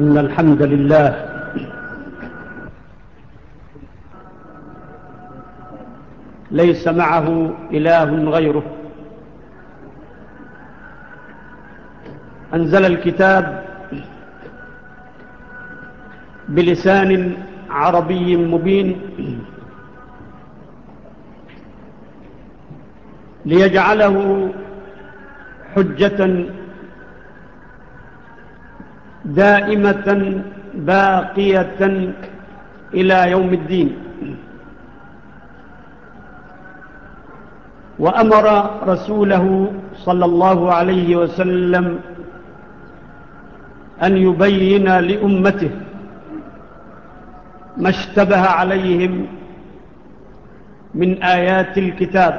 إن الحمد لله ليس معه إله غيره. أنزل الكتاب بلسان عربي مبين ليجعله حجة دائمة باقية إلى يوم الدين. وأمر رسوله صلى الله عليه وسلم أن يبين لأمته ما اشتبه عليهم من آيات الكتاب.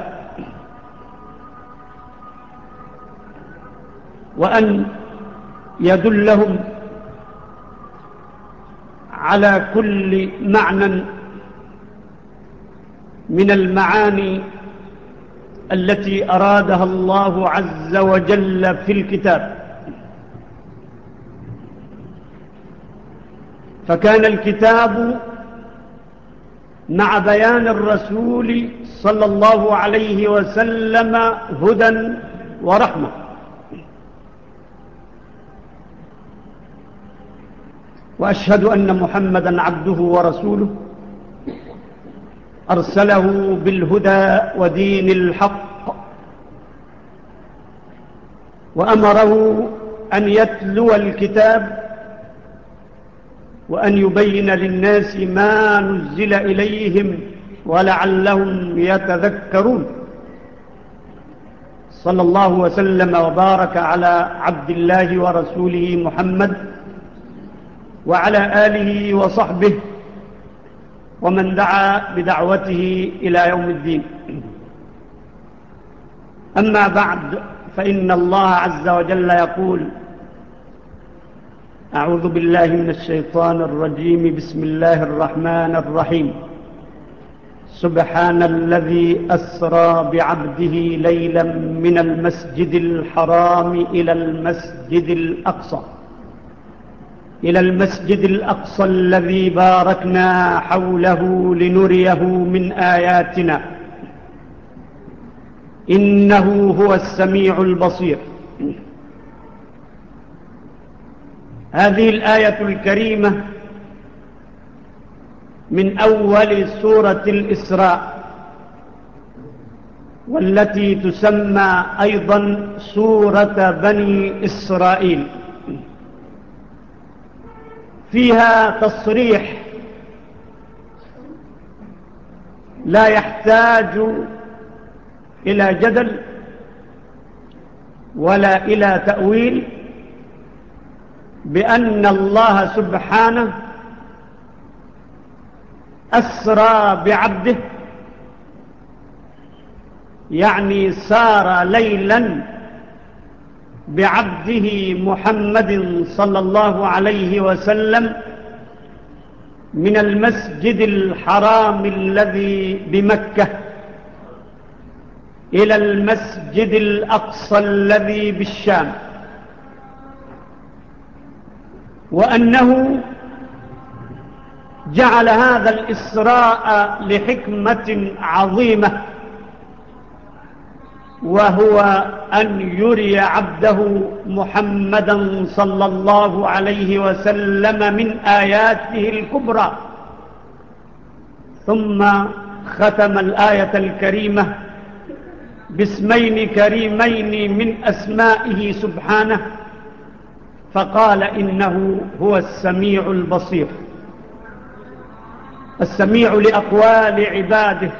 وأن يدلهم على كل معنى من المعاني التي أرادها الله عز وجل في الكتاب. فكان الكتاب مع بيان الرسول صلى الله عليه وسلم هدى ورحمة. وأشهد أن محمدا عبده ورسوله. أرسله بالهدى ودين الحق. وأمره أن يتلو الكتاب وأن يبين للناس ما نزل إليهم ولعلهم يتذكرون. صلى الله وسلم وبارك على عبد الله ورسوله محمد وعلى آله وصحبه ومن دعا بدعوته إلى يوم الدين. أما بعد فإن الله عز وجل يقول أعوذ بالله من الشيطان الرجيم بسم الله الرحمن الرحيم. سبحان الذي أسرى بعبده ليلا من المسجد الحرام إلى المسجد الأقصى. إلى المسجد الأقصى الذي باركنا حوله لنريه من آياتنا. إنه هو السميع البصير. هذه الآية الكريمة من أول سورة الإسراء والتي تسمى أيضا سورة بني إسرائيل. فيها تصريح. لا يحتاج إلى جدل ولا إلى تأويل بأن الله سبحانه أسرى بعبده يعني سار ليلا بعبده محمد صلى الله عليه وسلم من المسجد الحرام الذي بمكة إلى المسجد الأقصى الذي بالشام. وأنه جعل هذا الإسراء لحكمة عظيمة. وهو أن يري عبده محمدا صلى الله عليه وسلم من آياته الكبرى. ثم ختم الآية الكريمة باسمين كريمين من أسمائه سبحانه فقال إنه هو السميع البصير. السميع لأقوال عباده.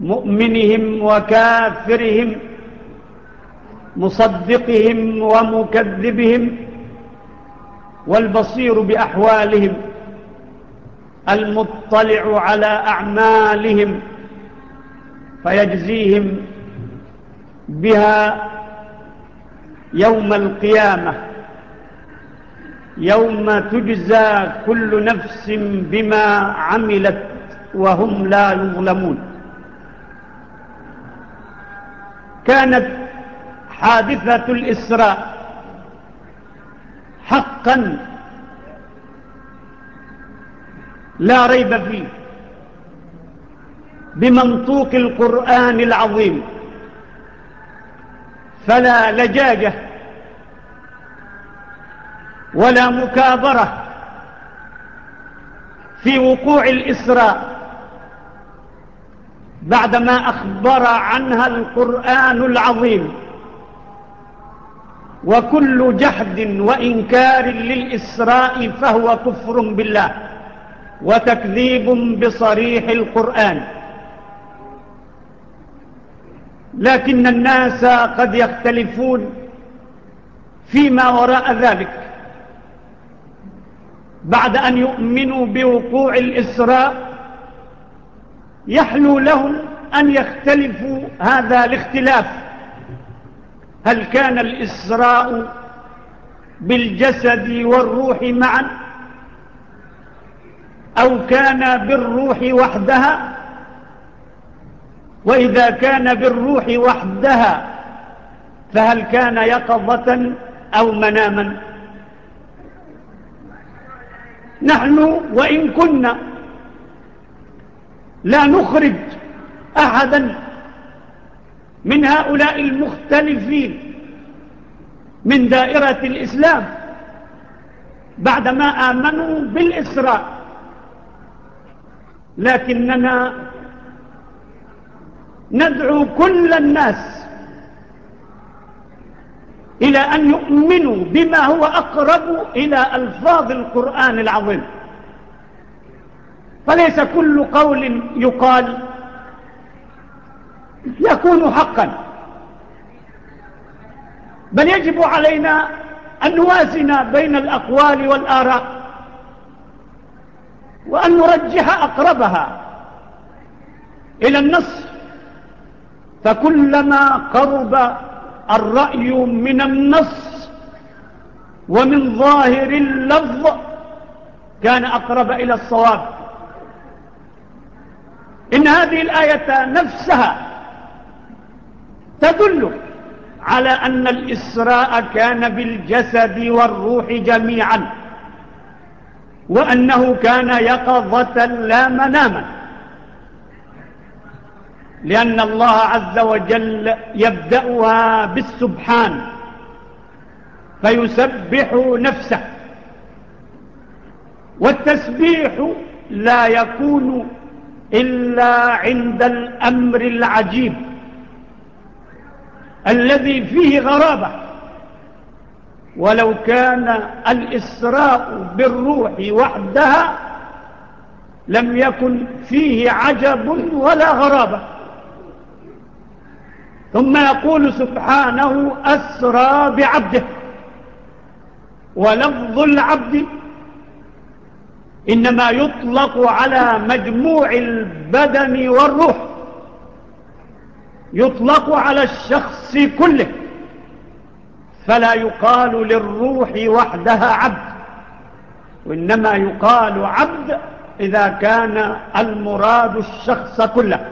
مؤمنهم وكافرهم مصدقهم ومكذبهم والبصير بأحوالهم المطلع على أعمالهم فيجزيهم بها يوم القيامة يوم تجزى كل نفس بما عملت وهم لا يظلمون. كانت حادثة الإسراء حقا لا ريب فيه بمنطوق القرآن العظيم فلا لجاجة ولا مكابرة في وقوع الإسراء. بعدما أخبر عنها القرآن العظيم. وكل جهد وإنكار للإسراء فهو كفر بالله وتكذيب بصريح القرآن. لكن الناس قد يختلفون فيما وراء ذلك. بعد أن يؤمنوا بوقوع الإسراء يحلو لهم أن يختلفوا هذا الاختلاف. هل كان الإسراء بالجسد والروح معا؟ أو كان بالروح وحدها؟ وإذا كان بالروح وحدها فهل كان يقظة أو مناما؟ نحن وإن كنا لا نخرج أحدا من هؤلاء المختلفين من دائرة الإسلام بعدما آمنوا بالإسراء. لكننا ندعو كل الناس إلى أن يؤمنوا بما هو أقرب إلى ألفاظ القرآن العظيم. فليس كل قول يقال. يكون حقا. بل يجب علينا أن نوازن بين الأقوال والآراء وأن نرجح أقربها إلى النص. فكلما قرب الرأي من النص ومن ظاهر اللفظ كان أقرب إلى الصواب. إن هذه الآية نفسها تدل على أن الإسراء كان بالجسد والروح جميعا وأنه كان يقظة لا مناما. لأن الله عز وجل يبدأها بالسبحان فيسبح نفسه والتسبيح لا يكون إلا عند الأمر العجيب الذي فيه غرابة. ولو كان الإسراء بالروح وحدها لم يكن فيه عجب ولا غرابة. ثم يقول سبحانه أسرى بعبده. ولفظ العبد إنما يطلق على مجموع البدن والروح. يطلق على الشخص كله. فلا يقال للروح وحدها عبد. وإنما يقال عبد إذا كان المراد الشخص كله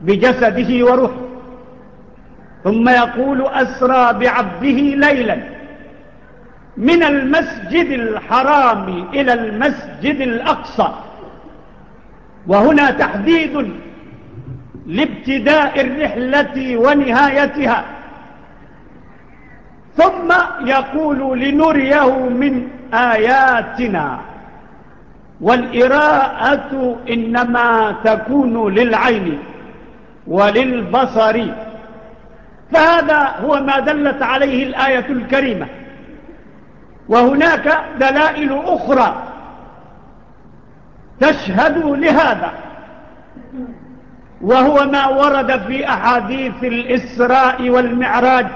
بجسده وروحه. ثم يقول أسرى بعبده ليلا. من المسجد الحرام إلى المسجد الأقصى. وهنا تحديد لابتداء الرحلة ونهايتها. ثم يقول لنريه من آياتنا والإراءة إنما تكون للعين وللبصر. فهذا هو ما دلت عليه الآية الكريمة. وهناك دلائل أخرى تشهد لهذا. وهو ما ورد في أحاديث الإسراء والمعراج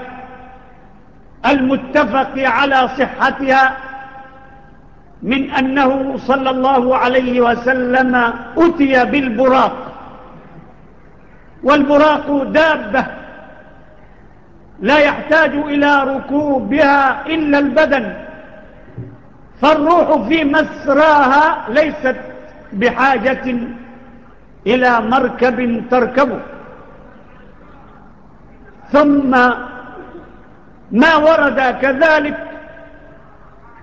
المتفق على صحتها من أنه صلى الله عليه وسلم أتي بالبراق. والبراق دابة لا يحتاج إلى ركوبها إلا البدن. فالروح في مسراها ليست بحاجة إلى مركب تركبه ثم ما ورد كذلك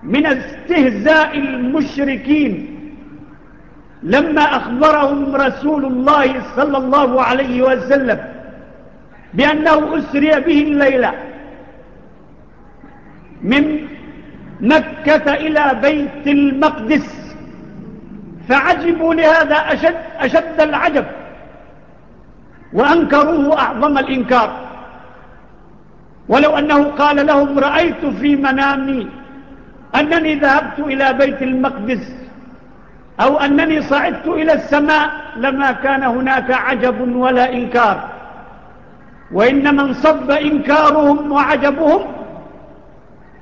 من استهزاء المشركين لما أخبرهم رسول الله صلى الله عليه وسلم بأنه أسري به الليلة من مكة إلى بيت المقدس. فعجبوا لهذا أشد, أشد العجب. وأنكروه أعظم الإنكار. ولو أنه قال لهم رأيت في منامي أنني ذهبت إلى بيت المقدس أو أنني صعدت إلى السماء لما كان هناك عجب ولا إنكار. وإن من صب إنكارهم وعجبهم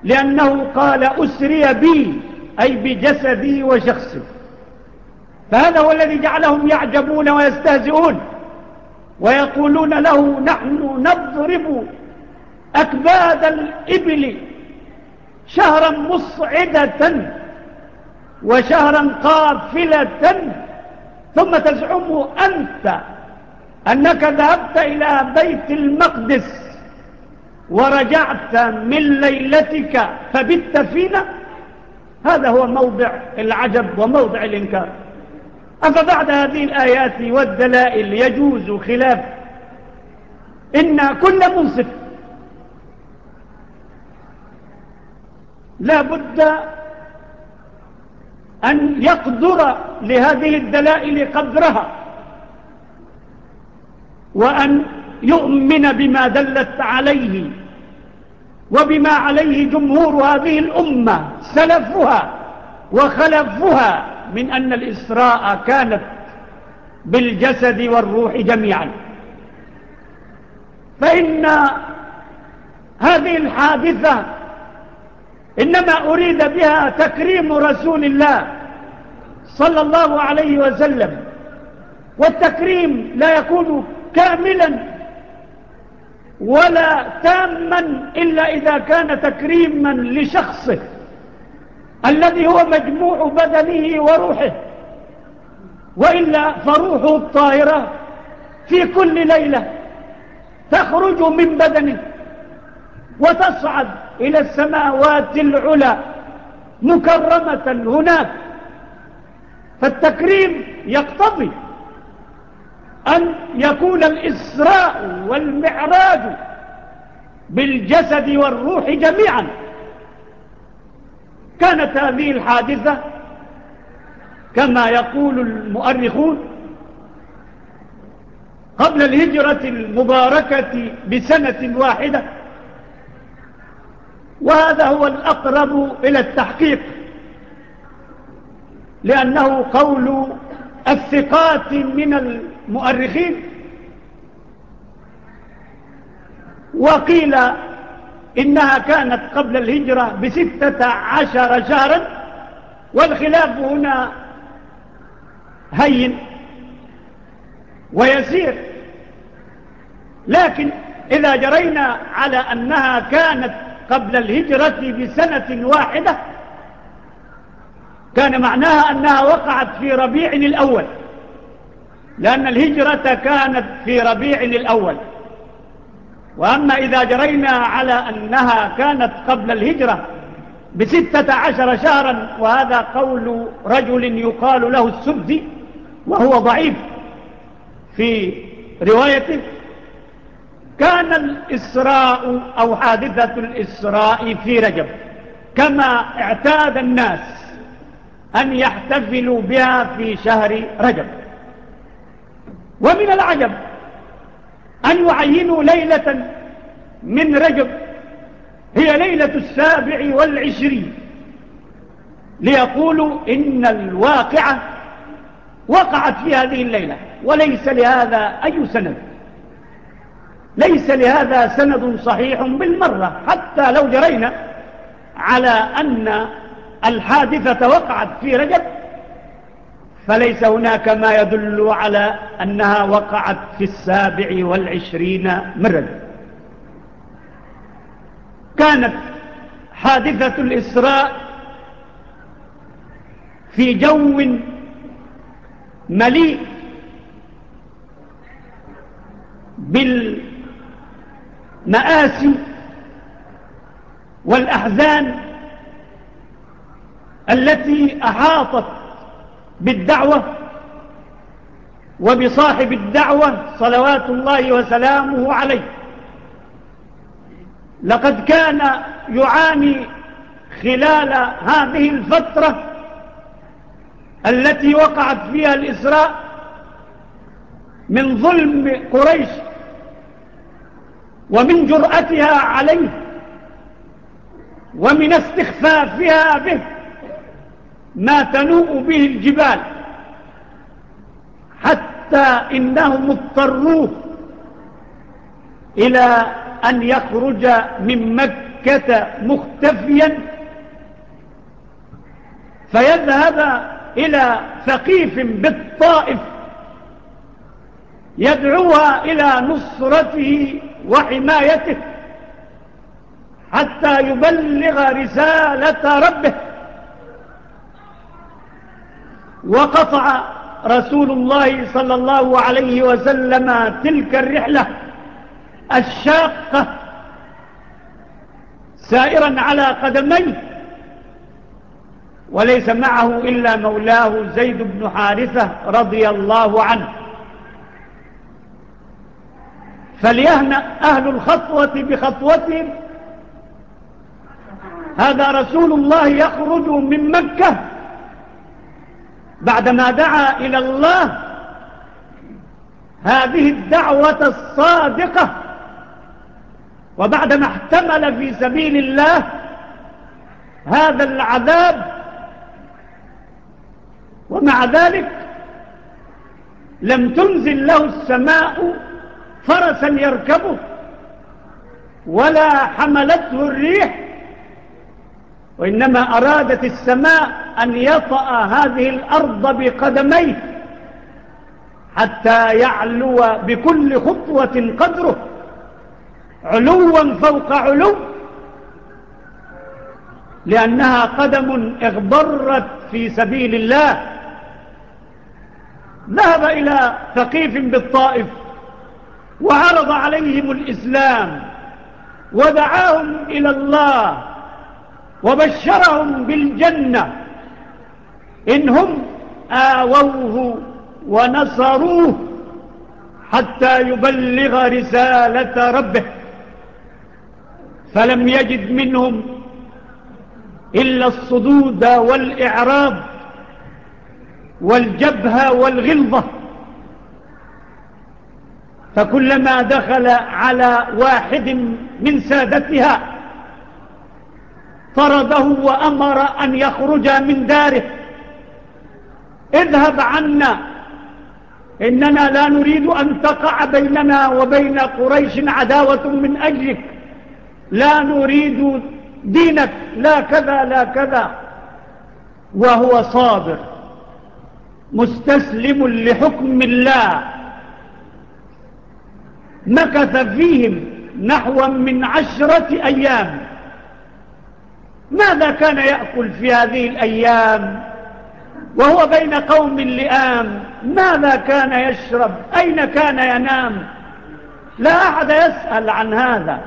لأنه قال أسري بي أي بجسدي وشخصي. فهذا هو الذي جعلهم يعجبون ويستهزئون ويقولون له نحن نضرب أكباد الإبل شهرا مصعدة وشهرا قافلة ثم تزعم أنت أنك ذهبت إلى بيت المقدس. ورجعت من ليلتك فبت فينا. هذا هو موضع العجب وموضع الإنكار. أفبعد هذه الآيات والدلائل يجوز خلاف. إن كل منصف. لا بد أن يقدر لهذه الدلائل قدرها. وأن يؤمن بما دلت عليه. وبما عليه جمهور هذه الأمة سلفها وخلفها من أن الإسراء كانت بالجسد والروح جميعا. فإن هذه الحادثة إنما أريد بها تكريم رسول الله صلى الله عليه وسلم والتكريم لا يكون كاملا ولا تاما إلا إذا كان تكريما لشخصه الذي هو مجموع بدنه وروحه وإلا فروحه الطائرة في كل ليلة تخرج من بدنه وتصعد إلى السماوات العلى مكرمة هناك فالتكريم يقتضي أن يكون الإسراء والمعراج بالجسد والروح جميعا. كانت هذه الحادثة كما يقول المؤرخون قبل الهجرة المباركة بسنة واحدة وهذا هو الأقرب إلى التحقيق لأنه قول الثقات من مؤرخين وقيل إنها كانت قبل الهجرة بستة عشر شهرا والخلاف هنا هين ويسير لكن إذا جرينا على أنها كانت قبل الهجرة بسنة واحدة كان معناها أنها وقعت في ربيع الأول۔ لأن الهجرة كانت في ربيع الأول. وأما إذا جرينا على أنها كانت قبل الهجرة بستة عشر شهرا وهذا قول رجل يقال له السبزي وهو ضعيف. في روايته كان الإسراء أو حادثة الإسراء في رجب كما اعتاد الناس أن يحتفلوا بها في شهر رجب. ومن العجب أن يعينوا ليلة من رجب هي ليلة السابع والعشرين ليقولوا إن الواقعة وقعت في هذه الليلة وليس لهذا أي سند ليس لهذا سند صحيح بالمرة حتى لو جرينا على أن الحادثة وقعت في رجب فليس هناك ما يدل على أنها وقعت في السابع والعشرين مرة. كانت حادثة الإسراء في جو مليء بالمآسي والأحزان التي أحاطت بالدعوة وبصاحب الدعوة صلوات الله وسلامه عليه. لقد كان يعاني خلال هذه الفترة التي وقعت فيها الإسراء من ظلم قريش ومن جرأتها عليه ومن استخفافها به. ما تنوء به الجبال حتى إنهم اضطروه إلى أن يخرج من مكة مختفيا. فيذهب إلى ثقيف بالطائف يدعوها إلى نصرته وحمايته حتى يبلغ رسالة ربه. وقطع رسول الله صلى الله عليه وسلم تلك الرحلة الشاقة سائرا على قدميه وليس معه إلا مولاه زيد بن حارثة رضي الله عنه. فليهنأ أهل الخطوة بخطوتهم. هذا رسول الله يخرج من مكة بعدما دعا إلى الله هذه الدعوة الصادقة. وبعدما احتمل في سبيل الله هذا العذاب. ومع ذلك لم تنزل له السماء فرسا يركبه ولا حملته الريح. وإنما أرادت السماء أن يطأ هذه الأرض بقدميه حتى يعلو بكل خطوة قدره. علوا فوق علو. لأنها قدم اغبرت في سبيل الله. ذهب إلى ثقيف بالطائف وعرض عليهم الإسلام. ودعاهم إلى الله. وبشرهم بالجنة. إنهم آووه ونصروه حتى يبلغ رسالة ربه. فلم يجد منهم إلا الصدود والإعراب والجبهة والغلظة. فكلما دخل على واحد من سادتها طرده وأمر أن يخرج من داره. اذهب عنا. إننا لا نريد أن تقع بيننا وبين قريش عداوة من أجلك. لا نريد دينك. لا كذا لا كذا. وهو صابر. مستسلم لحكم الله. مكث فيهم نحو من عشرة أيام. ماذا كان يأكل في هذه الأيام؟ وهو بين قوم لئام. ماذا كان يشرب؟ أين كان ينام؟ لا أحد يسأل عن هذا.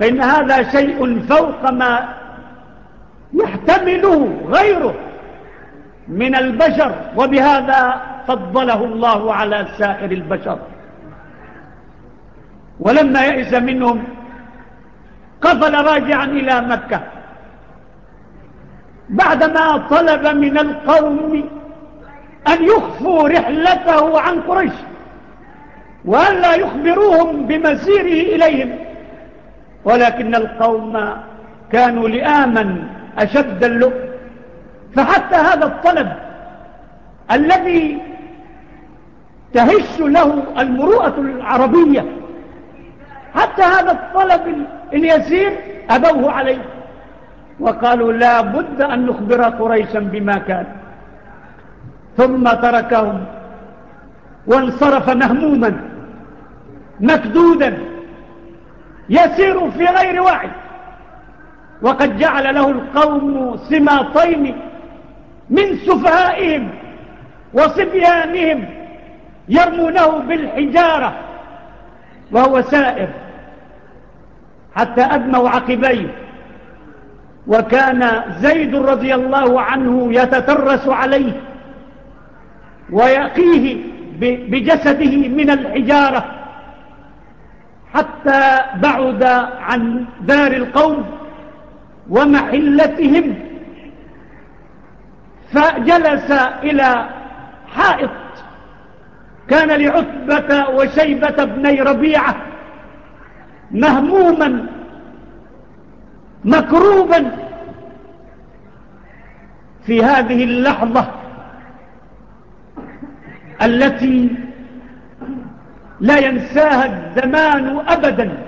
فإن هذا شيء فوق ما يحتمله غيره من البشر وبهذا فضله الله على سائر البشر. ولما يئس منهم قفل راجعا إلى مكة. بعدما طلب من القوم أن يخفوا رحلته عن قريش وأن لا يخبروهم بمسيره إليهم. ولكن القوم كانوا لآما أشد اللؤ فحتى هذا الطلب الذي تهش له المروءة العربية حتى هذا الطلب إن يسير أبوه عليه. وقالوا لا بد أن نخبر قريشا بما كان. ثم تركهم. وانصرف مهموما. مكدودا. يسير في غير وعي. وقد جعل له القوم سماطين من سفهائهم وصبيانهم يرمونه بالحجارة. وهو سائر. حتى أدموا عقبيه. وكان زيد رضي الله عنه يتترس عليه ويقيه بجسده من الحجارة حتى بعد عن دار القوم ومحلتهم فجلس إلى حائط. كان لعتبة وشيبة بني ربيعة مهموما مكروبا في هذه اللحظة التي لا ينساها الزمان أبدا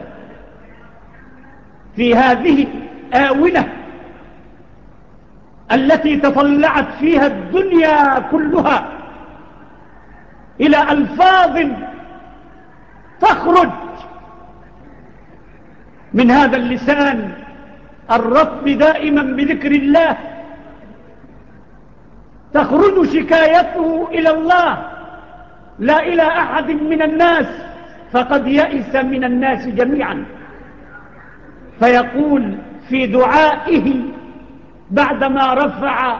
في هذه آونة التي تطلعت فيها الدنيا كلها إلى ألفاظ تخرج من هذا اللسان الرطب دائما بذكر الله تخرج شكايته إلى الله. لا إلى أحد من الناس. فقد يئس من الناس جميعا. فيقول في دعائه بعدما رفع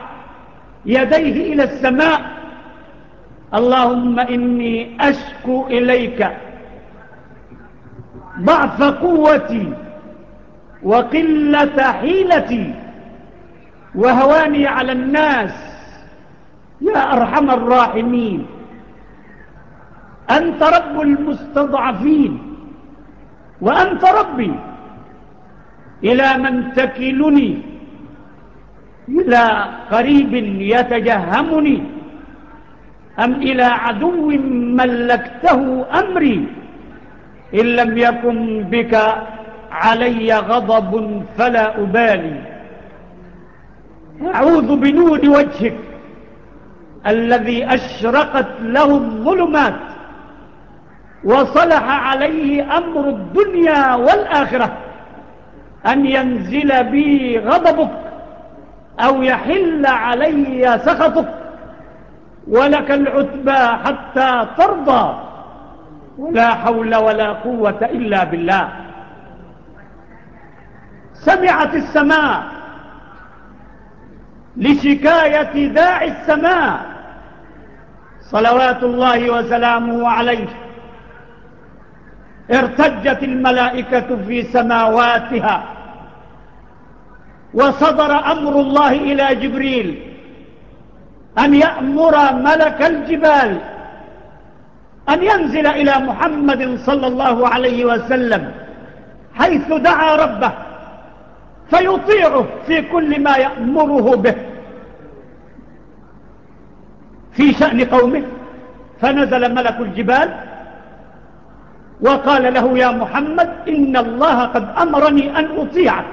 يديه إلى السماء اللهم إني أشكو إليك. ضعف قوتي. وقلة حيلتي وهواني على الناس. يا أرحم الراحمين. أنت رب المستضعفين. وأنت ربي. إلى من تكلني. إلى قريب يتجهمني. أم إلى عدو ملكته أمري. إن لم يكن بك علي غضب فلا أبالي. أعوذ بنور وجهك الذي أشرقت له الظلمات وصلح عليه أمر الدنيا والآخرة. أن ينزل بي غضبك أو يحل علي سخطك. ولك العتبى حتى ترضى. لا حول ولا قوة إلا بالله. سمعت السماء لشكاية داعي السماء. صلوات الله وسلامه عليه. ارتجت الملائكة في سماواتها. وصدر أمر الله إلى جبريل. أن يأمر ملك الجبال. أن ينزل إلى محمد صلى الله عليه وسلم. حيث دعا ربه. فيطيعه في كل ما يأمره به. في شأن قومه فنزل ملك الجبال وقال له يا محمد إن الله قد أمرني أن أطيعك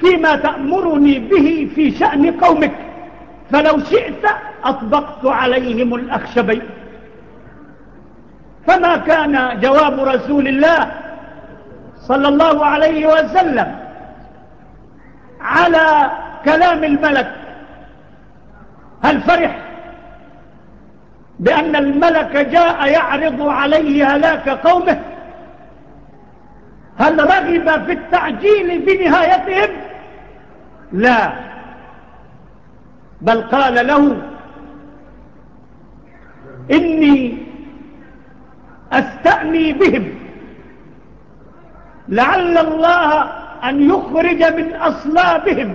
فيما تأمرني به في شأن قومك. فلو شئت أطبقت عليهم الأخشبين. فما كان جواب رسول الله صلى الله عليه وسلم على كلام الملك. هل فرح بأن الملك جاء يعرض عليه هلاك قومه؟ هل رغب في التعجيل بنهايتهم؟ لا. بل قال له إني أستأني بهم. لعل الله أن يخرج من أصلابهم.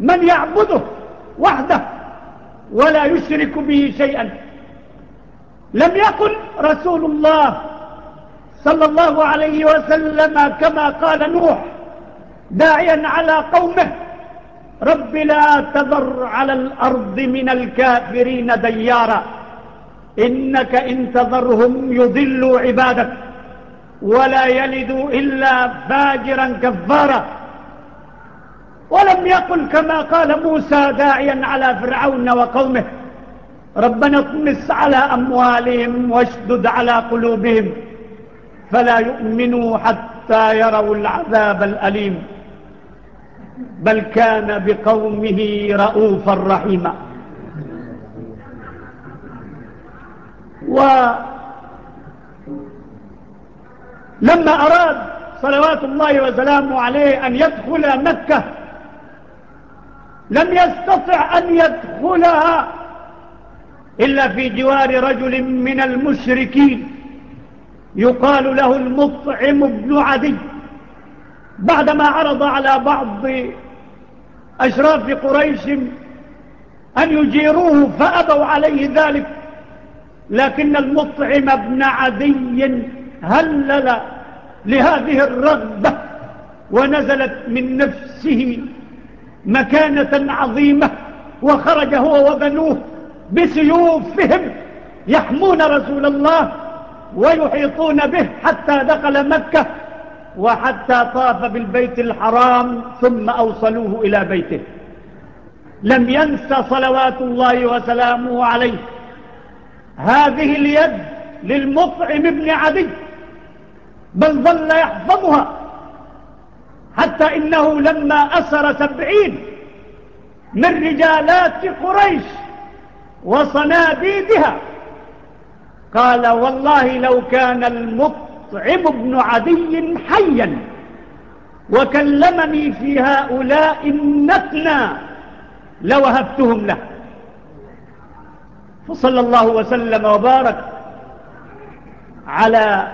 من يعبده وحده ولا يشرك به شيئا. لم يقل رسول الله صلى الله عليه وسلم كما قال نوح داعيا على قومه رب لا تذر على الأرض من الكافرين ديارا. إنك إن تذرهم يضلوا عبادك. ولا يلد إلا فاجرا كفارا. ولم يقل كما قال موسى داعيا على فرعون وقومه ربنا اطمس على أموالهم واشدد على قلوبهم فلا يؤمنوا حتى يروا العذاب الأليم. بل كان بقومه رؤوفا رحيما. وقال لما أراد صلوات الله وسلامه عليه أن يدخل مكة لم يستطع أن يدخلها إلا في جوار رجل من المشركين يقال له المطعم بن عدي. بعدما عرض على بعض أشراف قريش أن يجيروه فأبوا عليه ذلك لكن المطعم بن عدي هلل لهذه الرغبة ونزلت من نفسه مكانة عظيمة وخرج هو وبنوه بسيوفهم يحمون رسول الله ويحيطون به حتى دخل مكة وحتى طاف بالبيت الحرام ثم أوصلوه إلى بيته. لم ينسى صلوات الله وسلامه عليه. هذه اليد للمطعم ابن عدي. بل ظل يحفظها. حتى إنه لما أسر سبعين من رجالات قريش وصناديدها. قال والله لو كان المطعم بن عدي حيا وكلمني في هؤلاء النتنا لوهبتهم له. فصلى الله وسلم وبارك على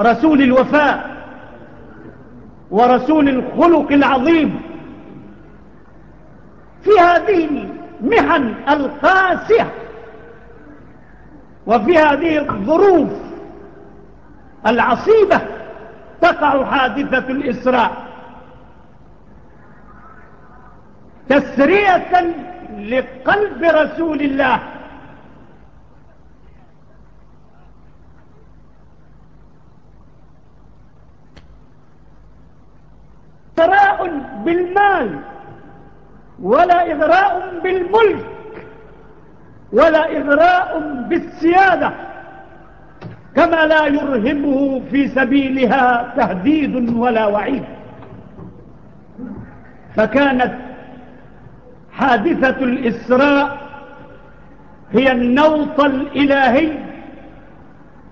رسول الوفاء ورسول الخلق العظيم. في هذه المحن القاسية وفي هذه الظروف العصيبة تقع حادثة الإسراء. تسرية لقلب رسول الله إغراء بالمال ولا إغراء بالملك ولا إغراء بالسيادة كما لا يرهبه في سبيلها تهديد ولا وعيد. فكانت حادثة الإسراء هي النوط الإلهي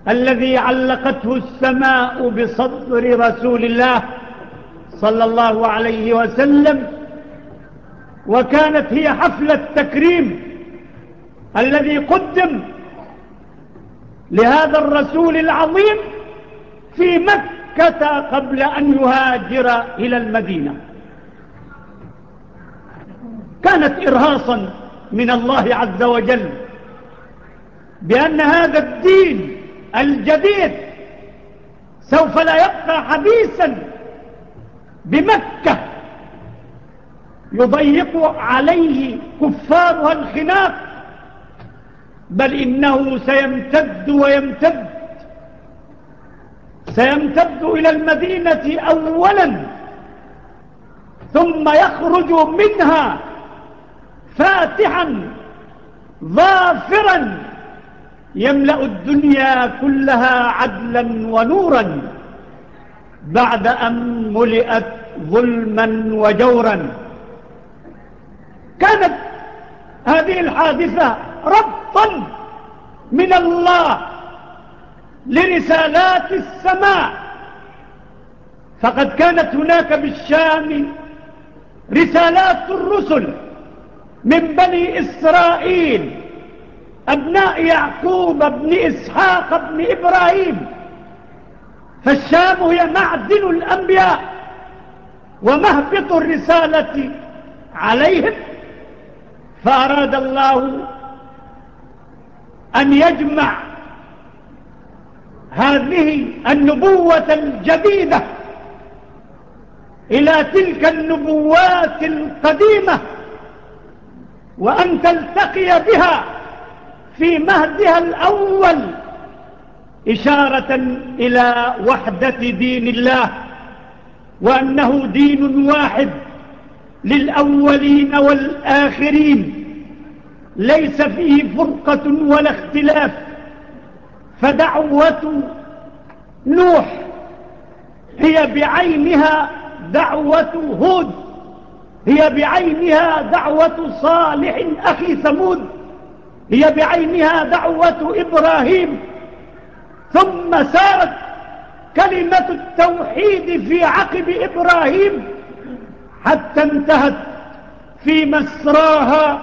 الذي علقته السماء بصدر رسول الله صلى الله عليه وسلم وكانت هي حفلة تكريم الذي قدم لهذا الرسول العظيم في مكة قبل أن يهاجر إلى المدينة. كانت إرهاصا من الله عز وجل بأن هذا الدين الجديد سوف لا يبقى حديثا بمكة. يضيق عليه كفارها الخناق بل إنه سيمتد ويمتد. سيمتد إلى المدينة أولا. ثم يخرج منها فاتحا ظافرا. يملأ الدنيا كلها عدلا ونورا. بعد أن ملئت ظلما وجورا. كانت هذه الحادثة ربطا من الله لرسالات السماء. فقد كانت هناك بالشام رسالات الرسل من بني إسرائيل أبناء يعقوب بن إسحاق بن إبراهيم. فالشام هي معدن الأنبياء ومهبط الرسالة عليهم. فأراد الله أن يجمع هذه النبوة الجديدة إلى تلك النبوات القديمة وأن تلتقي بها في مهدها الأول إشارة إلى وحدة دين الله وأنه دين واحد للأولين والآخرين ليس فيه فرقة ولا اختلاف فدعوة نوح هي بعينها دعوة هود هي بعينها دعوة صالح أخي ثمود هي بعينها دعوة إبراهيم. ثم سارت كلمة التوحيد في عقب إبراهيم حتى انتهت في مسراها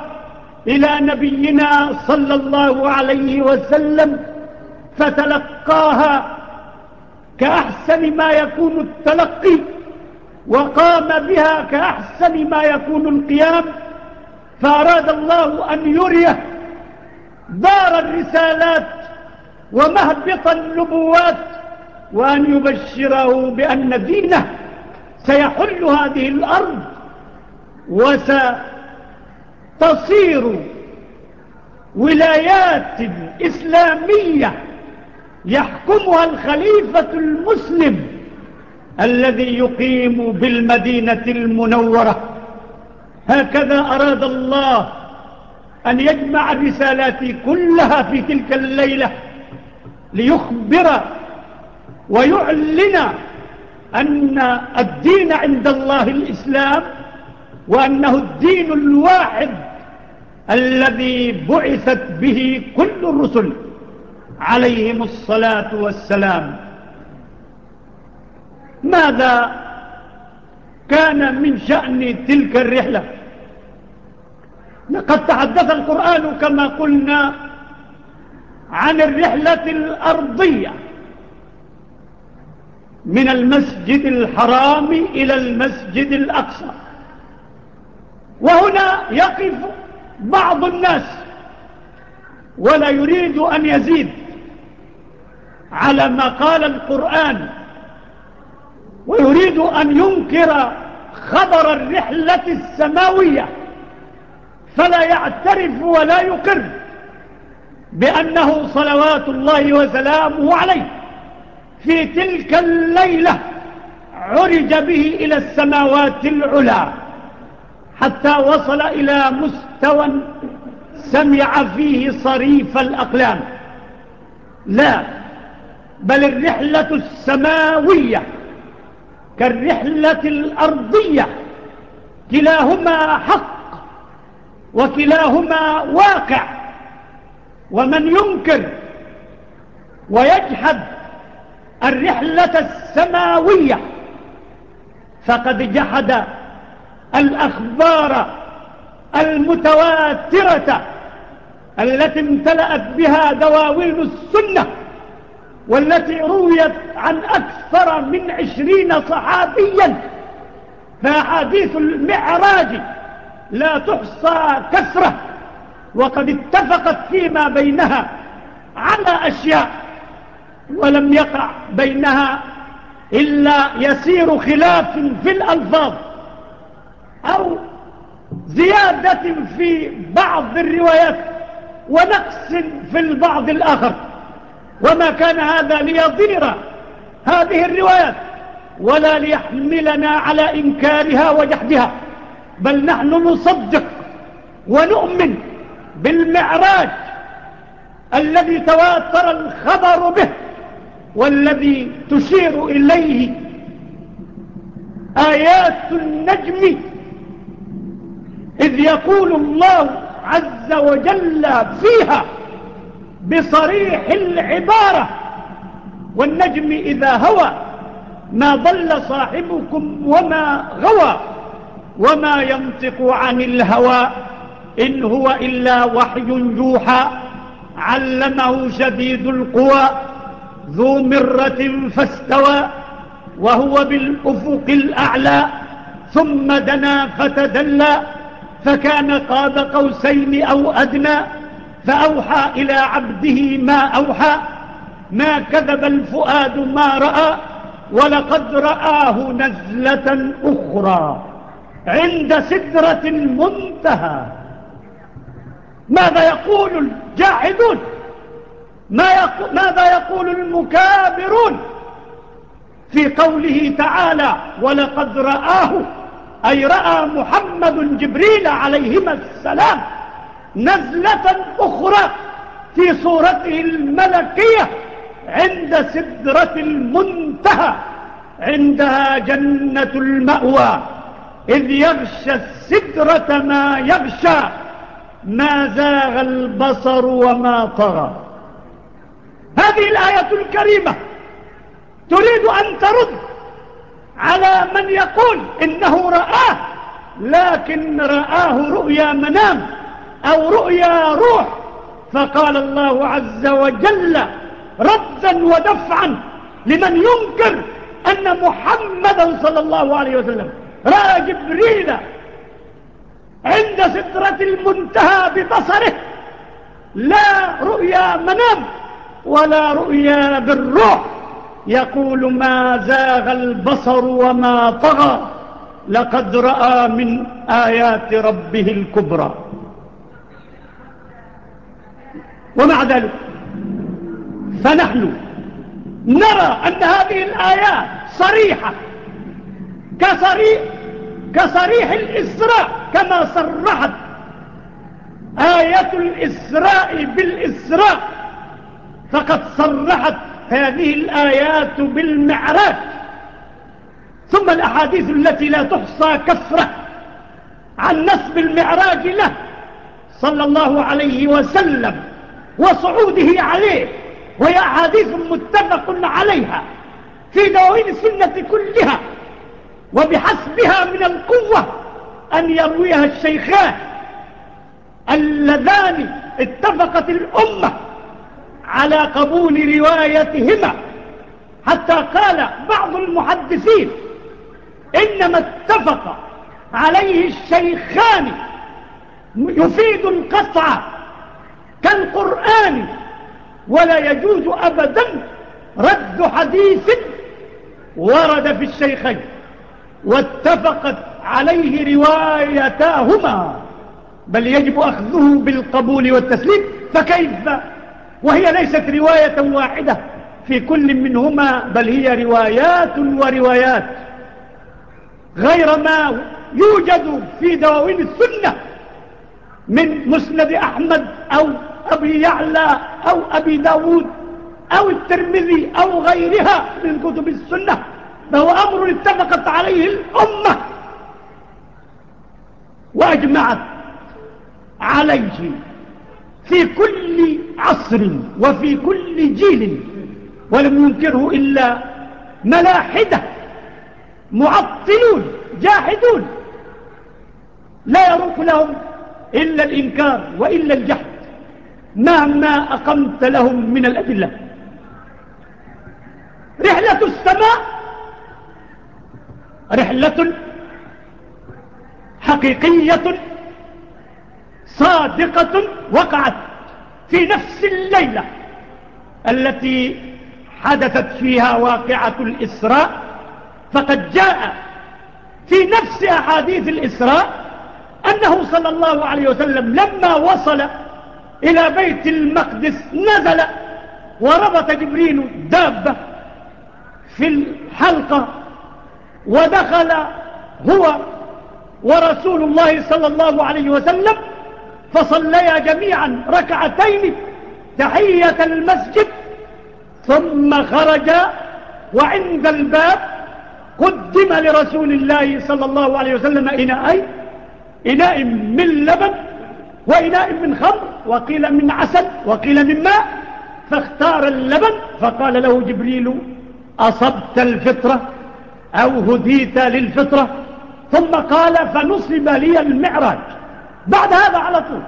إلى نبينا صلى الله عليه وسلم فتلقاها كأحسن ما يكون التلقي وقام بها كأحسن ما يكون القيام فأراد الله أن يريه دار الرسالات ومهبط النبوات وأن يبشره بأن دينه سيحل هذه الأرض وستصير ولايات إسلامية يحكمها الخليفة المسلم الذي يقيم بالمدينة المنورة. هكذا أراد الله أن يجمع الرسالات كلها في تلك الليلة. ليخبر ويعلن أن الدين عند الله الإسلام وأنه الدين الواحد الذي بعثت به كل الرسل عليهم الصلاة والسلام. ماذا كان من شأن تلك الرحلة؟ لقد تحدث القرآن كما قلنا عن الرحلة الأرضية من المسجد الحرام إلى المسجد الأقصى. وهنا يقف بعض الناس ولا يريد أن يزيد على ما قال القرآن ويريد أن ينكر خبر الرحلة السماوية. فلا يعترف ولا يقر. بأنه صلوات الله وسلامه عليه. في تلك الليلة عرج به إلى السماوات العلا حتى وصل إلى مستوى سمع فيه صريف الأقلام. لا بل الرحلة السماوية كالرحلة الأرضية. كلاهما حق وكلاهما واقع. ومن ينكر ويجحد الرحلة السماوية فقد جحد الأخبار المتواترة التي امتلأت بها دواوين السنة والتي رويت عن أكثر من عشرين صحابيا. فحديث المعراج لا تحصى كثرة. وقد اتفقت فيما بينها على أشياء ولم يقع بينها إلا يسير خلاف في الألفاظ أو زيادة في بعض الروايات ونقص في البعض الآخر. وما كان هذا ليضير هذه الروايات ولا ليحملنا على إنكارها وجحدها. بل نحن نصدق ونؤمن بالمعراج الذي تواتر الخبر به والذي تشير إليه آيات النجم. إذ يقول الله عز وجل فيها بصريح العبارة والنجم إذا هوى ما ضل صاحبكم وما غوى وما ينطق عن الهوى. إن هو إلا وحي يوحى علمه شديد القوى ذو مرة فاستوى وهو بالأفق الأعلى ثم دنا فتدلى فكان قاب قوسين أو أدنى فأوحى إلى عبده ما أوحى ما كذب الفؤاد ما رأى ولقد رآه نزلة أخرى عند سدرة منتهى ماذا يقول الجاحدون ما يق... ماذا يقول المكابرون؟ في قوله تعالى ولقد رآه أي رأى محمد جبريل عليهما السلام نزلة أخرى في صورته الملكية عند سدرة المنتهى عندها جنة المأوى إذ يغشى السدرة ما يغشى. ما زاغ البصر وما طغى. هذه الآية الكريمة تريد أن ترد على من يقول إنه رآه لكن رآه رؤيا منام أو رؤيا روح. فقال الله عز وجل ردا ودفعا لمن ينكر أن محمدا صلى الله عليه وسلم رأى جبريل عند سدرة المنتهى ببصره. لا رؤيا منام ولا رؤيا بالروح. يقول ما زاغ البصر وما طغى. لقد رأى من آيات ربه الكبرى. ومع ذلك فنحن نرى أن هذه الآيات صريحة. كصريح كصريح الإسراء كما صرحت آية الإسراء بالإسراء فقد صرحت هذه الآيات بالمعراج. ثم الأحاديث التي لا تحصى كثرة عن نسب المعراج له صلى الله عليه وسلم وصعوده عليه وهي أحاديث متفق عليها في دواوين السنة كلها. وبحسبها من القوة أن يرويها الشيخان اللذان اتفقت الأمة على قبول روايتهما. حتى قال بعض المحدثين إنما اتفق عليه الشيخان يفيد القطع كالقرآن ولا يجوز أبدا رد حديث ورد في الشيخين. واتفقت عليه روايتاهما. بل يجب أخذه بالقبول والتسليم فكيف؟ وهي ليست رواية واحدة في كل منهما بل هي روايات وروايات. غير ما يوجد في دواوين السنة من مسند أحمد أو أبي يعلى أو أبي داود أو الترمذي أو غيرها من كتب السنة. فهو أمر اتفقت عليه الأمة. وأجمعت عليه في كل عصر وفي كل جيل ولم ينكره إلا ملاحدة معطلون جاحدون. لا يروق لهم إلا الإنكار وإلا الجحد. مهما أقمت لهم من الأدلة. رحلة حقيقية صادقة وقعت في نفس الليلة التي حدثت فيها واقعة الإسراء فقد جاء في نفس أحاديث الإسراء أنه صلى الله عليه وسلم لما وصل إلى بيت المقدس نزل وربط جبريل دابة في الحلقة ودخل هو ورسول الله صلى الله عليه وسلم فصليا جميعا ركعتين تحية المسجد ثم خرج وعند الباب قدم لرسول الله صلى الله عليه وسلم إناء إناء من لبن وإناء من خمر وقيل من عسل وقيل من ماء فاختار اللبن فقال له جبريل أصبت الفطرة؟ أو هديت للفطرة. ثم قال فنصب لي المعراج. بعد هذا على طول.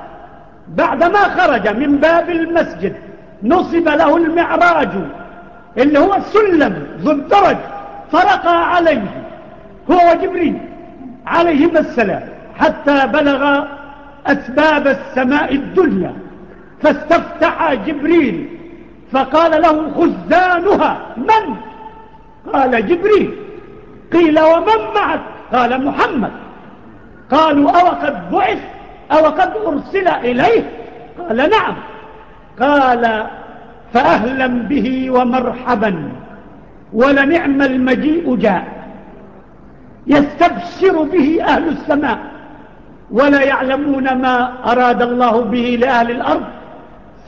بعدما خرج من باب المسجد نصب له المعراج اللي هو السلم ذو الدرج فرقى عليه هو وجبريل عليهما السلام حتى بلغ أسباب السماء الدنيا. فاستفتح جبريل فقال له خزانها من؟ قال جبريل. قيل ومن معك؟ قال محمد. قالوا أو قد بعث؟ أو قد أرسل إليه؟ قال نعم. قال فأهلا به ومرحبا. ولنعم المجيء جاء. يستبشر به أهل السماء. ولا يعلمون ما أراد الله به لأهل الأرض.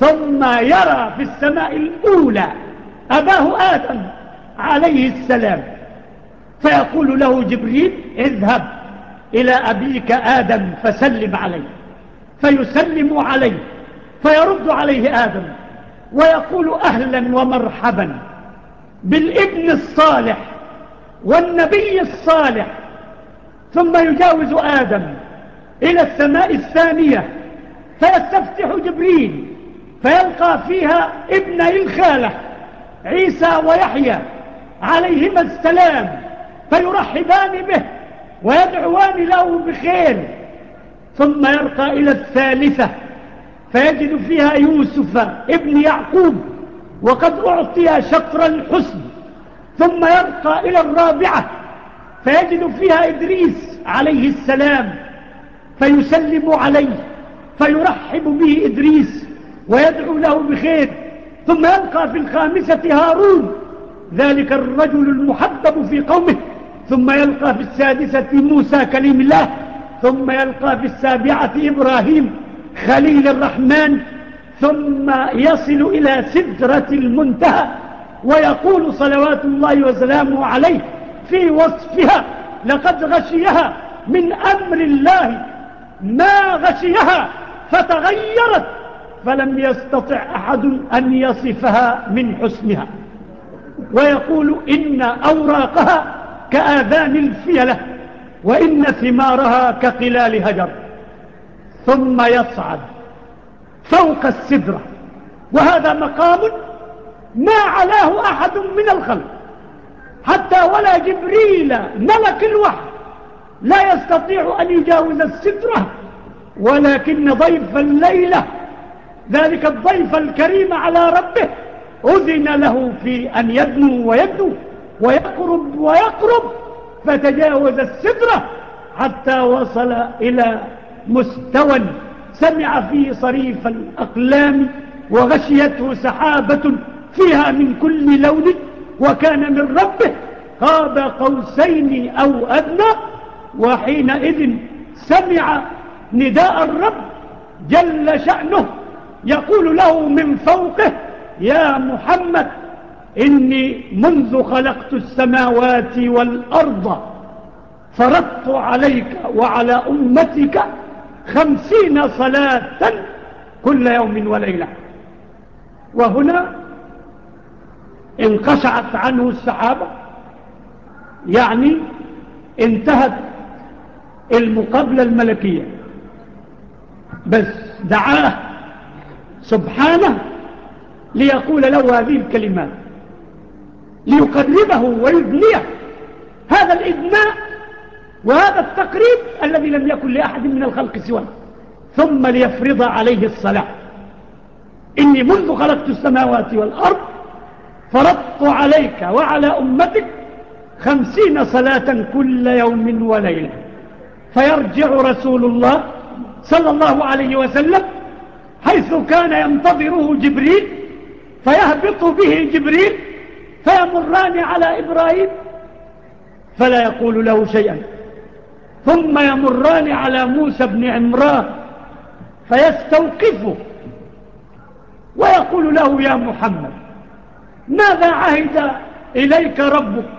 ثم يرى في السماء الأولى. أباه آدم عليه السلام. فيقول له جبريل اذهب إلى أبيك آدم فسلم عليه فيسلم عليه فيرد عليه آدم ويقول أهلا ومرحبا بالابن الصالح والنبي الصالح. ثم يجاوز آدم إلى السماء الثانية فيستفتح جبريل فيلقى فيها ابن الخالة عيسى ويحيى عليهما السلام. فيرحبان به ويدعوان له بخير ثم يرقى إلى الثالثة فيجد فيها يوسف ابن يعقوب وقد أعطي شطر الحسن ثم يرقى إلى الرابعة فيجد فيها إدريس عليه السلام فيسلم عليه فيرحب به إدريس ويدعو له بخير ثم يلقى في الخامسة هارون ذلك الرجل المحبب في قومه. ثم يلقى في السادسة موسى كليم الله ثم يلقى في السابعة إبراهيم خليل الرحمن ثم يصل إلى سدرة المنتهى ويقول صلوات الله وسلامه عليه في وصفها لقد غشيها من أمر الله ما غشيها فتغيرت فلم يستطع أحد أن يصفها من حسنها. ويقول إن أوراقها كآذان الفيلة وإن ثمارها كقلال هجر. ثم يصعد فوق السدرة. وهذا مقام ما علاه أحد من الخلق. حتى ولا جبريل ملك الوحي. لا يستطيع أن يجاوز السدرة ولكن ضيف الليلة. ذلك الضيف الكريم على ربه. أذن له في أن يدنو ويدنو. ويقرب ويقرب فتجاوز السدرة حتى وصل إلى مستوى سمع فيه صريف الأقلام وغشيته سحابة فيها من كل لون وكان من ربه قاب قوسين أو أدنى وحينئذ سمع نداء الرب جل شأنه يقول له من فوقه يا محمد إني منذ خلقت السماوات والأرض فرضت عليك وعلى أمتك خمسين صلاة كل يوم وليلة. وهنا انقشعت عنه السحابة يعني انتهت المقابلة الملكية. بس دعاه سبحانه ليقول له هذه الكلمات. ليقربه ويبنيه. هذا الإبناء وهذا التقريب الذي لم يكن لأحد من الخلق سواه. ثم ليفرض عليه الصلاة. إني منذ خلقت السماوات والأرض فرضت عليك وعلى أمتك خمسين صلاة كل يوم وليلة. فيرجع رسول الله صلى الله عليه وسلم حيث كان ينتظره جبريل فيهبط به جبريل فيمران على إبراهيم فلا يقول له شيئا. ثم يمران على موسى بن عمران فيستوقفه ويقول له يا محمد ماذا عهد إليك ربك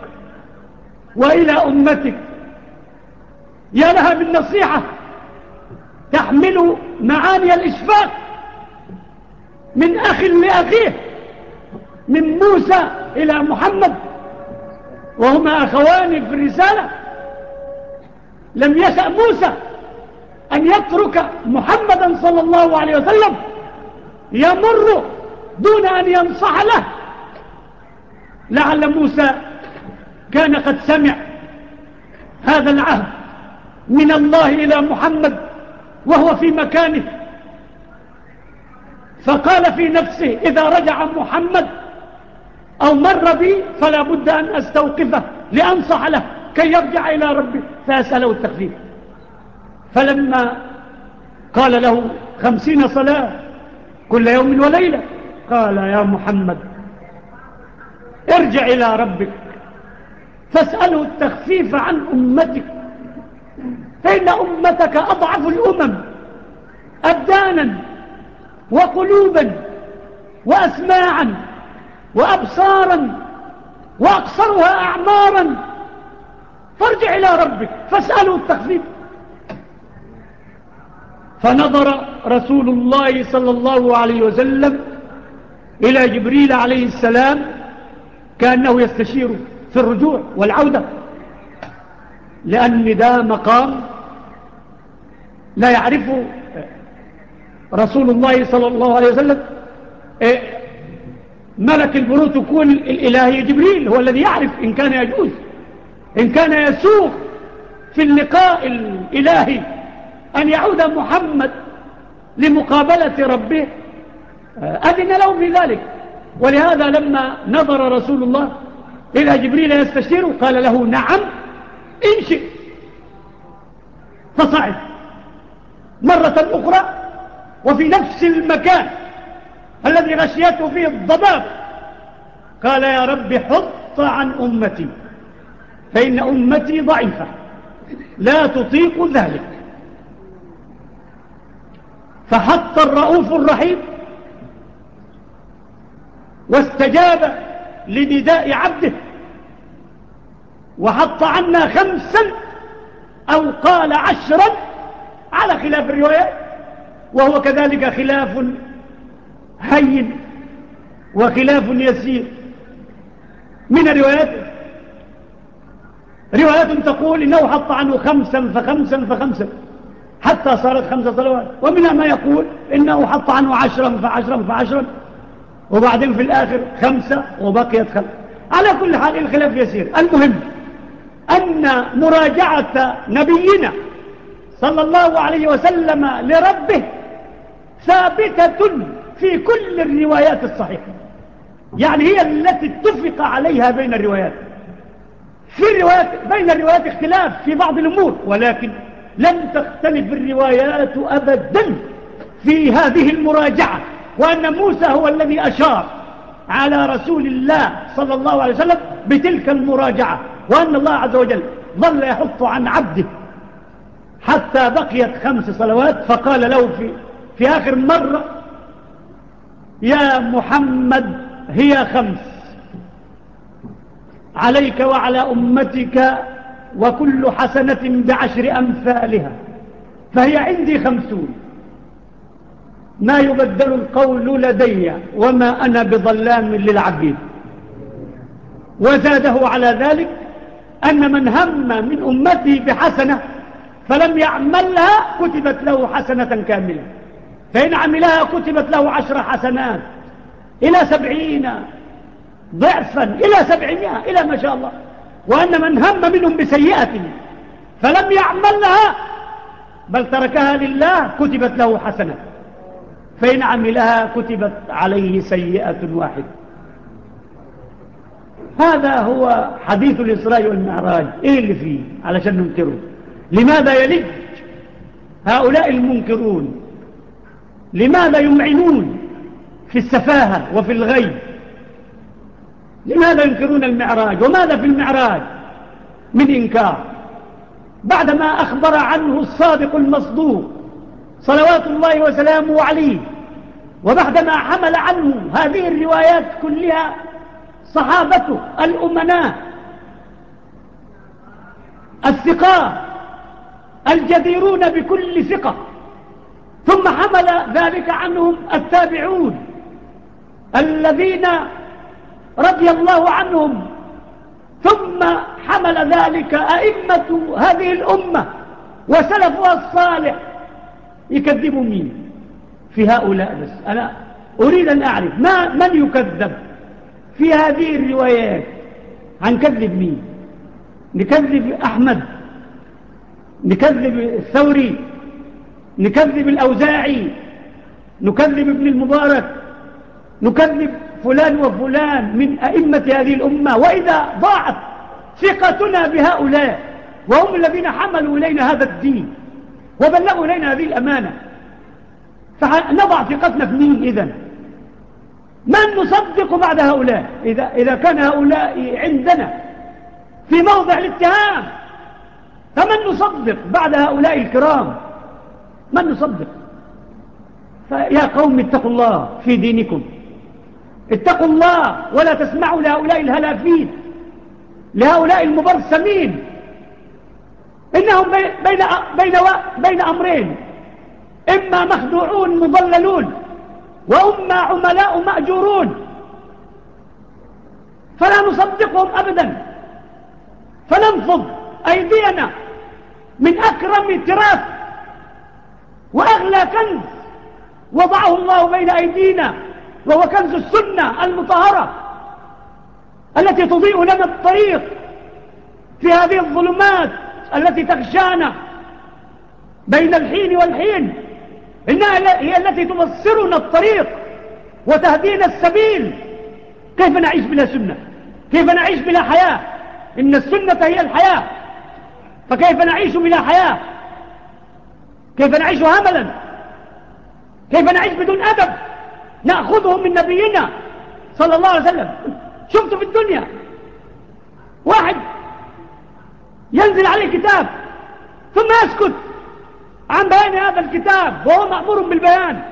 وإلى أمتك؟ يا لها من نصيحة تحمل معاني الإشفاق من أخ لأخيه. من موسى إلى محمد. وهما أخوان في الرسالة. لم يشأ موسى أن يترك محمدا صلى الله عليه وسلم يمر دون أن ينصح له. لعل موسى كان قد سمع هذا العهد من الله إلى محمد وهو في مكانه. فقال في نفسه إذا رجع محمد أو مر بي فلا بد أن أستوقفه لأنصح له كي يرجع إلى ربه فأسأله التخفيف فلما قال له خمسين صلاة كل يوم وليلة قال يا محمد ارجع إلى ربك فاسأله التخفيف عن أمتك فإن أمتك أضعف الأمم أبدانا وقلوبا وأسماعا وأبصارا وأقصرها أعمارا. فارجع إلى ربك فاسأله التخفيف فنظر رسول الله صلى الله عليه وسلم إلى جبريل عليه السلام كأنه يستشير في الرجوع والعودة. لأن ده مقام لا يعرفه رسول الله صلى الله عليه وسلم إيه ملك البنوت يكون الإلهي جبريل هو الذي يعرف إن كان يجوز إن كان يسوق في اللقاء الإلهي أن يعود محمد لمقابلة ربه. أذن لهم في ذلك ولهذا لما نظر رسول الله إلى جبريل يستشيره قال له نعم إن شئ فصعد مرة أخرى وفي نفس المكان الذي غشيته فيه الضباب. قال يا رب حط عن أمتي. فإن أمتي ضعيفة. لا تطيق ذلك. فحط الرؤوف الرحيم. واستجاب لنداء عبده. وحط عنا خمسا أو قال عشرا على خلاف الروايات وهو كذلك خلاف حي وخلاف يسير. من الروايات؟ روايات تقول إنه حط عنه خمسا فخمسا فخمسا حتى صارت خمسة صلوات. ومنها ما يقول إنه حط عنه عشرا فعشرا فعشرا وبعدين في الآخر خمسة وبقيت خمسة. على كل حال الخلاف يسير. المهم أن مراجعة نبينا صلى الله عليه وسلم لربه ثابتة في كل الروايات الصحيحة. يعني هي التي اتفق عليها بين الروايات. في الروايات بين الروايات اختلاف في بعض الأمور ولكن لم تختلف الروايات أبدا في هذه المراجعة وأن موسى هو الذي أشار على رسول الله صلى الله عليه وسلم بتلك المراجعة وأن الله عز وجل ظل يحط عن عبده. حتى بقيت خمس صلوات فقال له في, في آخر مرة يا محمد هي خمس. عليك وعلى أمتك وكل حسنة بعشر أمثالها. فهي عندي خمسون. ما يبدل القول لدي وما أنا بظلام للعبيد. وزاده على ذلك أن من هم من أمته بحسنة فلم يعملها كتبت له حسنة كاملة. فإن عملها كتبت له عشر حسنات إلى سبعين ضعفا إلى سبعمائة إلى ما شاء الله. وأن من هم منهم بسيئته فلم يعملها بل تركها لله كتبت له حسنة. فإن عملها كتبت عليه سيئة واحدة. هذا هو حديث الإسراء والمعراج. إيه اللي فيه؟ علشان ننكره. لماذا يلج هؤلاء المنكرون؟ لماذا يمعنون في السفاهة وفي الغيب؟ لماذا ينكرون المعراج؟ وماذا في المعراج؟ من إنكار. بعدما أخبر عنه الصادق المصدوق صلوات الله وسلامه عليه وبعدما حمل عنه هذه الروايات كلها صحابته الأمناء الثقاء الجديرون بكل ثقة. ثم حمل ذلك عنهم التابعون الذين رضي الله عنهم. ثم حمل ذلك أئمة هذه الأمة وسلفها الصالح. يكذبوا مين؟ في هؤلاء بس. أنا أريد أن أعرف ما من يكذب في هذه الروايات؟ عن كذب مين؟ نكذب أحمد نكذب الثوري نكذب الأوزاعي نكذب ابن المبارك نكذب فلان وفلان من أئمة هذه الأمة وإذا ضاعت ثقتنا بهؤلاء وهم الذين حملوا إلينا هذا الدين وبلغوا إلينا هذه الأمانة فنضع ثقتنا في مين إذن؟ من نصدق بعد هؤلاء؟ إذا, إذا كان هؤلاء عندنا في موضع الاتهام فمن نصدق بعد هؤلاء الكرام؟ من يصدق فيا قوم اتقوا الله في دينكم. اتقوا الله ولا تسمعوا لهؤلاء الهلافين لهؤلاء المبرسمين. إنهم بين, بين, بين أمرين. إما مخدوعون مضللون وأما عملاء مأجورون. فلا نصدقهم أبدا. فننفض أيدينا من أكرم تراث وأغلى كنز وضعه الله بين أيدينا وهو كنز السنة المطهرة التي تضيء لنا الطريق في هذه الظلمات التي تغشانا بين الحين والحين. إنها هي التي تبصرنا الطريق وتهدينا السبيل. كيف نعيش بلا سنة؟ كيف نعيش بلا حياة؟ إن السنة هي الحياة. فكيف نعيش بلا حياة؟ كيف نعيش هملا كيف نعيش بدون أدب؟ نأخذه من نبينا صلى الله عليه وسلم. شفته في الدنيا. واحد ينزل عليه كتاب ثم يسكت عن بيان هذا الكتاب وهو مأمور بالبيان.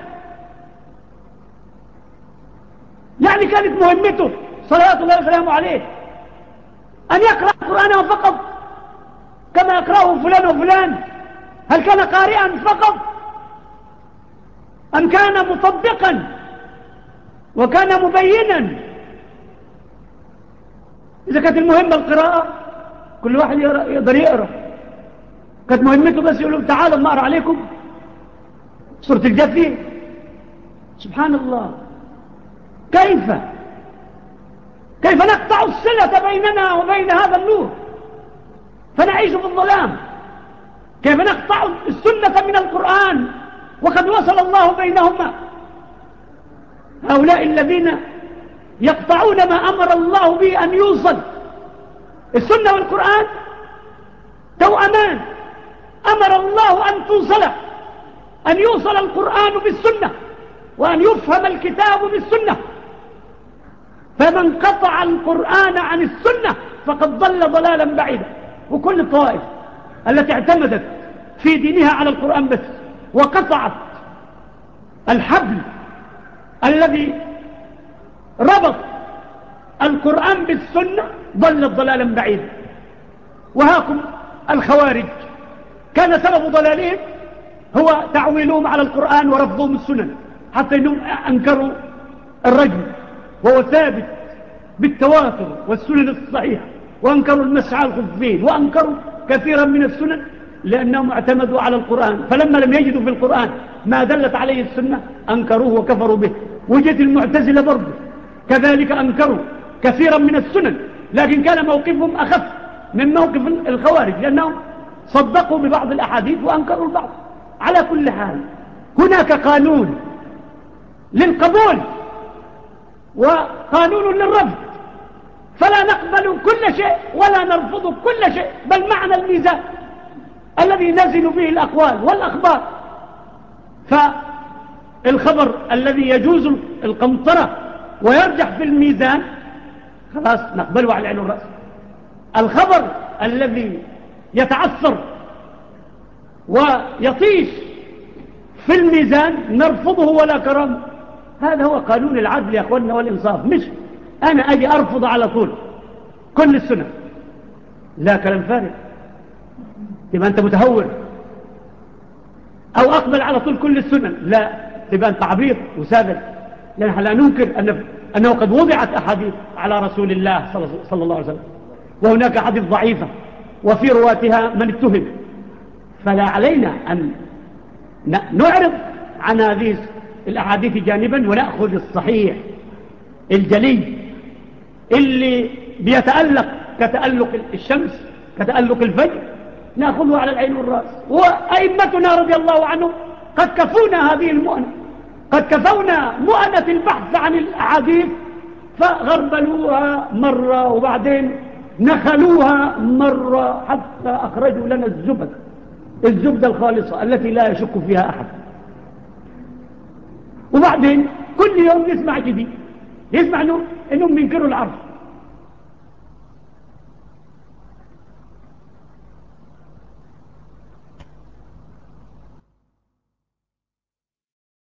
يعني كانت مهمته صلوات الله وسلامه عليه أن يقرأ قرآنه فقط كما يقرأه فلان وفلان. هل كان قارئا فقط؟ أم كان مطبقا وكان مبينا؟ إذا كانت المهمة القراءة كل واحد يقدر يقرأ. كانت مهمته بس يقول لهم تعالوا ما أرى عليكم. سورة الجفية سبحان الله. كيف؟ كيف نقطع الصلة بيننا وبين هذا النور؟ فنعيش في الظلام. كيف نقطع السنة من القرآن؟ وقد وصل الله بينهما. هؤلاء الذين يقطعون ما أمر الله به أن يوصل. السنة والقرآن توأمان أمر الله أن توصل أن يوصل القرآن بالسنة وأن يفهم الكتاب بالسنة. فمن قطع القرآن عن السنة فقد ضل ضلالا بعيدا. وكل طائف. التي اعتمدت في دينها على القرآن بس وقطعت الحبل الذي ربط القرآن بالسنة ضلت ضلالا بعيدا. وهاكم الخوارج. كان سبب ضلالهم هو تعويلهم على القرآن ورفضهم السنن حتى أنهم أنكروا الرجل وهو ثابت بالتواتر والسنن الصحيحة وأنكروا المسعى الخفين وأنكروا كثيرا من السنن لأنهم اعتمدوا على القرآن. فلما لم يجدوا في القرآن ما دلت عليه السنة أنكروه وكفروا به. وجد المعتزلة برضه. كذلك أنكروا كثيرا من السنن لكن كان موقفهم أخف من موقف الخوارج لأنهم صدقوا ببعض الأحاديث وأنكروا البعض. على كل حال هناك قانون للقبول وقانون للرفض. فلا نقبل كل شيء ولا نرفض كل شيء بل معنى الميزان الذي نزل به الأقوال والأخبار. فالخبر الذي يجوز القمطرة ويرجح في الميزان خلاص نقبله على عين الرأس. الخبر الذي يتعثر ويطيش في الميزان نرفضه ولا كرم هذا هو قانون العدل يا أخواننا والإنصاف مش أنا أجي أرفض على طول. كل السنة. لا كلام فارغ. لما أنت متهور. أو أقبل على طول كل السنة. لا. لما أنت عبيط وساذج. لأن لا ننكر أنه, أنه قد وضعت أحاديث على رسول الله صلى الله عليه وسلم. وهناك أحاديث ضعيفة. وفي رواتها من اتهم. فلا علينا أن نعرض عن هذه الأحاديث جانبا ونأخذ الصحيح الجلي. اللي بيتألق كتألق الشمس كتألق الفجر نأخذه على العين والرأس. وأئمتنا رضي الله عنهم قد كفونا هذه المؤنة قد كفونا مؤنة البحث عن الأحاديث فغربلوها مرة وبعدين نخلوها مرة حتى أخرجوا لنا الزبد الزبدة الخالصة التي لا يشك فيها أحد. وبعدين كل يوم نسمع جديد. ليش معلوم؟ إنهم منكروا العرض